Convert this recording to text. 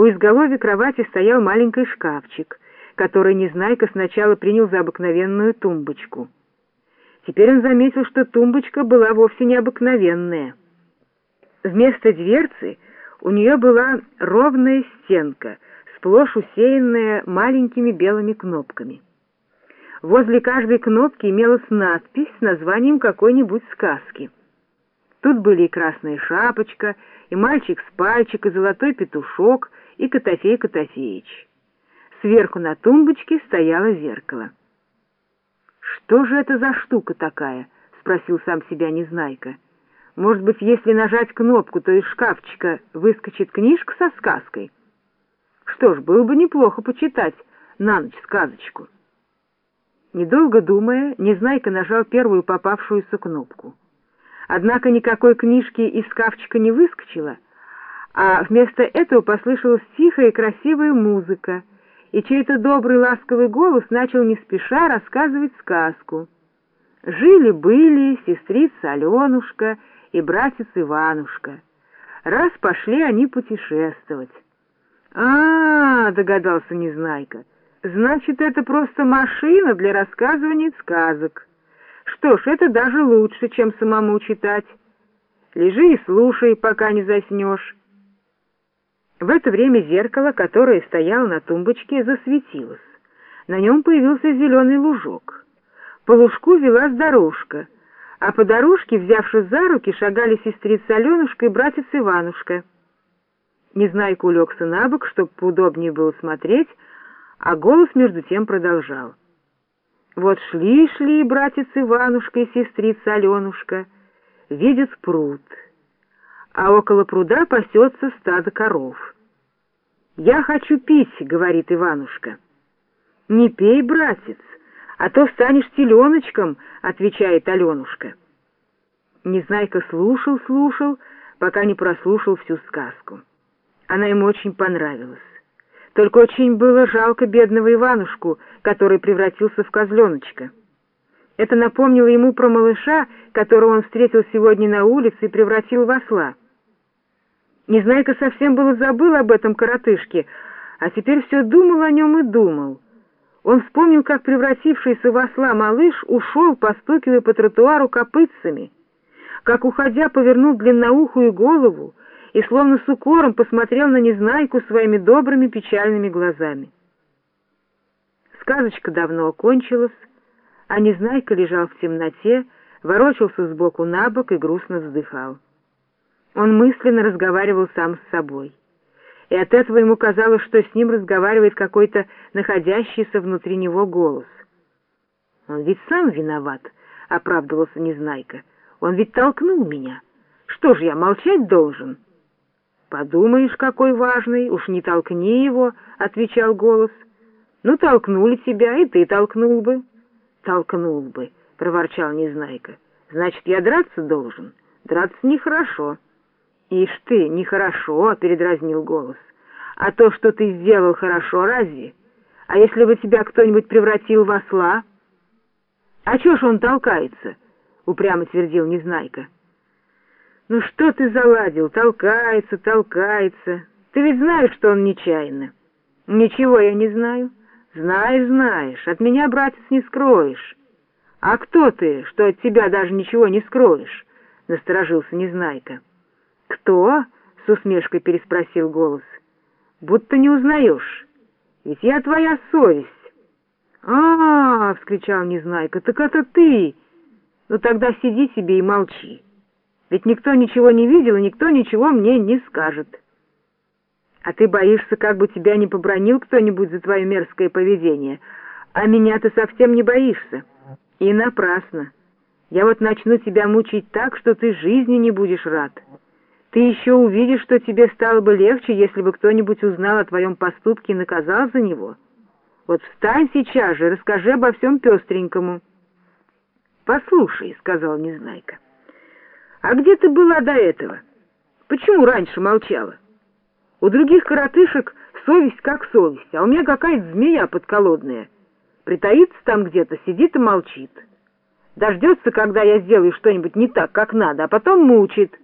У изголовья кровати стоял маленький шкафчик, который Незнайка сначала принял за обыкновенную тумбочку. Теперь он заметил, что тумбочка была вовсе не обыкновенная. Вместо дверцы у нее была ровная стенка, сплошь усеянная маленькими белыми кнопками. Возле каждой кнопки имелась надпись с названием какой-нибудь сказки. Тут были и красная шапочка, и мальчик с пальчик, и золотой петушок, и Котофей Котофеич. Сверху на тумбочке стояло зеркало. «Что же это за штука такая?» — спросил сам себя Незнайка. «Может быть, если нажать кнопку, то из шкафчика выскочит книжка со сказкой? Что ж, было бы неплохо почитать на ночь сказочку». Недолго думая, Незнайка нажал первую попавшуюся кнопку. Однако никакой книжки из шкафчика не выскочило, а вместо этого послышалась тихая и красивая музыка, и чей-то добрый ласковый голос начал не спеша рассказывать сказку. Жили-были сестрица Аленушка и братец Иванушка. Раз пошли они путешествовать. а, догадался Незнайка, — «значит, это просто машина для рассказывания сказок». Что ж, это даже лучше, чем самому читать. Лежи и слушай, пока не заснешь. В это время зеркало, которое стояло на тумбочке, засветилось. На нем появился зеленый лужок. По лужку велась дорожка, а по дорожке, взявшись за руки, шагали сестрица Аленушка и братец Иванушка. Незнайка улегся на бок, чтобы поудобнее было смотреть, а голос между тем продолжал. Вот шли-шли братец Иванушка и сестрица Аленушка, видят пруд, а около пруда пасется стадо коров. «Я хочу пить», — говорит Иванушка. «Не пей, братец, а то станешь теленочком», — отвечает Аленушка. Незнайка слушал, слушал, пока не прослушал всю сказку. Она ему очень понравилась. Только очень было жалко бедного Иванушку, который превратился в козленочка. Это напомнило ему про малыша, которого он встретил сегодня на улице и превратил в осла. Незнайка совсем было забыл об этом коротышке, а теперь все думал о нем и думал. Он вспомнил, как превратившийся в осла малыш ушел, постукивая по тротуару копытцами, как, уходя, повернул длинноухую голову, и словно с укором посмотрел на Незнайку своими добрыми печальными глазами. Сказочка давно окончилась, а Незнайка лежал в темноте, ворочался сбоку на бок и грустно вздыхал. Он мысленно разговаривал сам с собой, и от этого ему казалось, что с ним разговаривает какой-то находящийся внутри него голос. «Он ведь сам виноват», — оправдывался Незнайка. «Он ведь толкнул меня. Что ж я молчать должен?» «Подумаешь, какой важный, уж не толкни его», — отвечал голос. «Ну, толкнули тебя, и ты толкнул бы». «Толкнул бы», — проворчал Незнайка. «Значит, я драться должен? Драться нехорошо». «Ишь ты, нехорошо», — передразнил голос. «А то, что ты сделал, хорошо, разве? А если бы тебя кто-нибудь превратил в осла?» «А чё ж он толкается?» — упрямо твердил Незнайка. «Ну что ты заладил? Толкается, толкается. Ты ведь знаешь, что он нечаянно». «Ничего я не знаю». «Знаешь, знаешь. От меня, братец, не скроешь». «А кто ты, что от тебя даже ничего не скроешь?» — насторожился Незнайка. «Кто?» — с усмешкой переспросил голос. «Будто не узнаешь. Ведь я твоя совесть». «А-а-а!» — вскричал Незнайка. «Так это ты! Ну тогда сиди себе и молчи». Ведь никто ничего не видел, и никто ничего мне не скажет. А ты боишься, как бы тебя не побронил кто-нибудь за твое мерзкое поведение. А меня ты совсем не боишься. И напрасно. Я вот начну тебя мучить так, что ты жизни не будешь рад. Ты еще увидишь, что тебе стало бы легче, если бы кто-нибудь узнал о твоем поступке и наказал за него. Вот встань сейчас же, расскажи обо всем пестренькому. «Послушай», — сказал Незнайка. А где ты была до этого? Почему раньше молчала? У других коротышек совесть как совесть, а у меня какая-то змея подколодная. Притаится там где-то, сидит и молчит. Дождется, когда я сделаю что-нибудь не так, как надо, а потом мучит.